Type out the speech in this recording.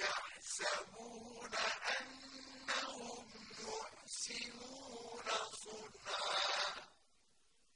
يَحْسَبُ